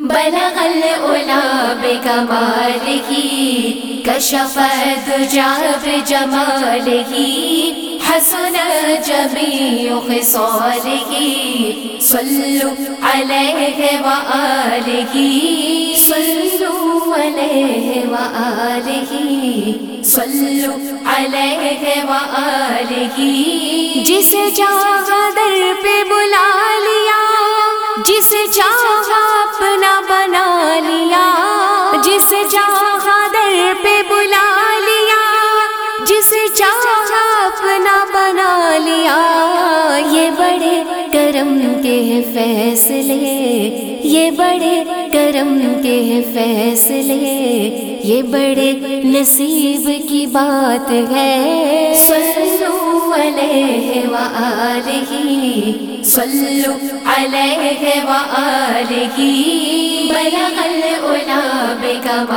بلغ العلا بكماله كشف الدجى بجماله حسن جميع خصاله صلوا عليه وآله صلوا عليه وآله صلوا عليه وآله جسے چاہا جسے چاہا در پہ بلا لیا جسے چاہا اپنا بنا لیا۔ یہ بڑے کرم کے فیصلے، یہ بڑے کرم کے فیصلے۔ یہ بڑے نصیب کی بات ہے۔ صلو علیہ وآلہ صلو علیہ وآلہ بلغ العلا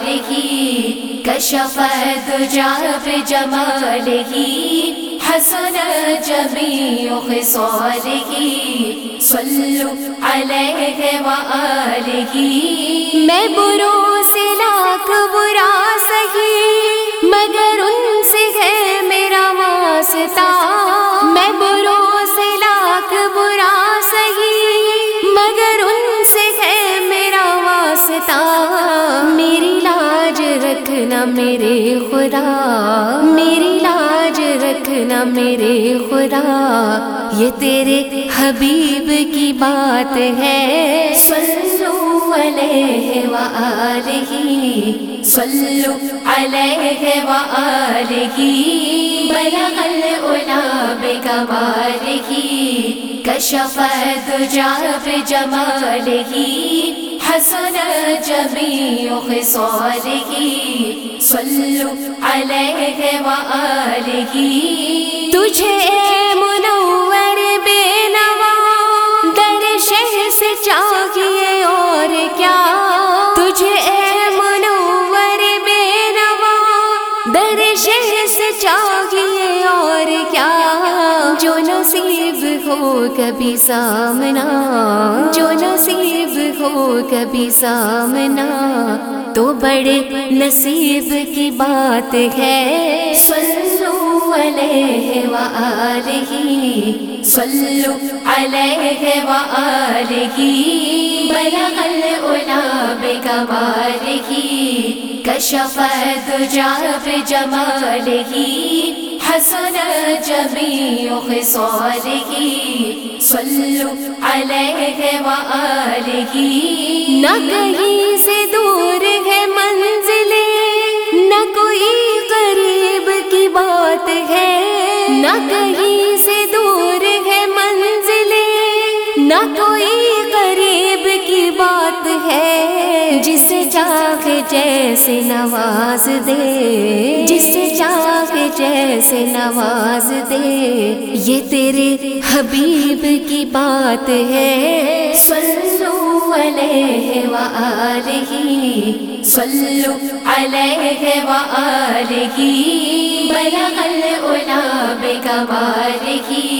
بکمالہ کشف الدجى بجمالہ حسن جميع خصاله صلوا عليه وآله میں بروں سے لاکھ برا سہی مگر ان سے ہے میرا واسطہ۔ میرے خدا، میری لاج رکھنا میرے خدا۔ یہ تیرے حبیب کی بات ہے۔ صلو علیہ وآلہ، صلو علیہ وآلہ، بلغ العلا بکمالہ کشف جمال ہی حسن جميع خصاله صلوا عليه وآله تجھے منور بے نوا، در شہ سے چاہیے در شہ سے چاہیے اور کیا؟ جو نصیب ہو کبھی سامنا، جو نصیب ہو کبھی سامنا۔ تو بڑے نصیب کی بات ہے۔ صلو علیہ وآلہ، صلو علیہ وآلہ۔ بلغ العلا بکمالہ شفت کشف الدجى بجمالہ حسن جميع خصاله صلوا عليه وآله نہ کہیں سے دور ہے منزلیں نہ کوئی قریب کی بات ہے۔ نہ کہیں سے دور ہے منزلیں نہ کوئی چاہ جیسے نواز دے۔ جسے چاہ جیسے نواز دے۔ یہ تیرے حبیب کی بات ہے۔ صلو علیہ وآلہ۔ صلو علیہ وآلہ۔ بلغ العلا بکمالہ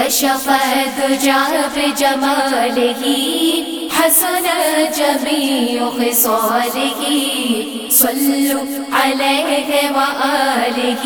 کشف الدجى بجمالہ حسن جميع خصاله صلوا عليه وآله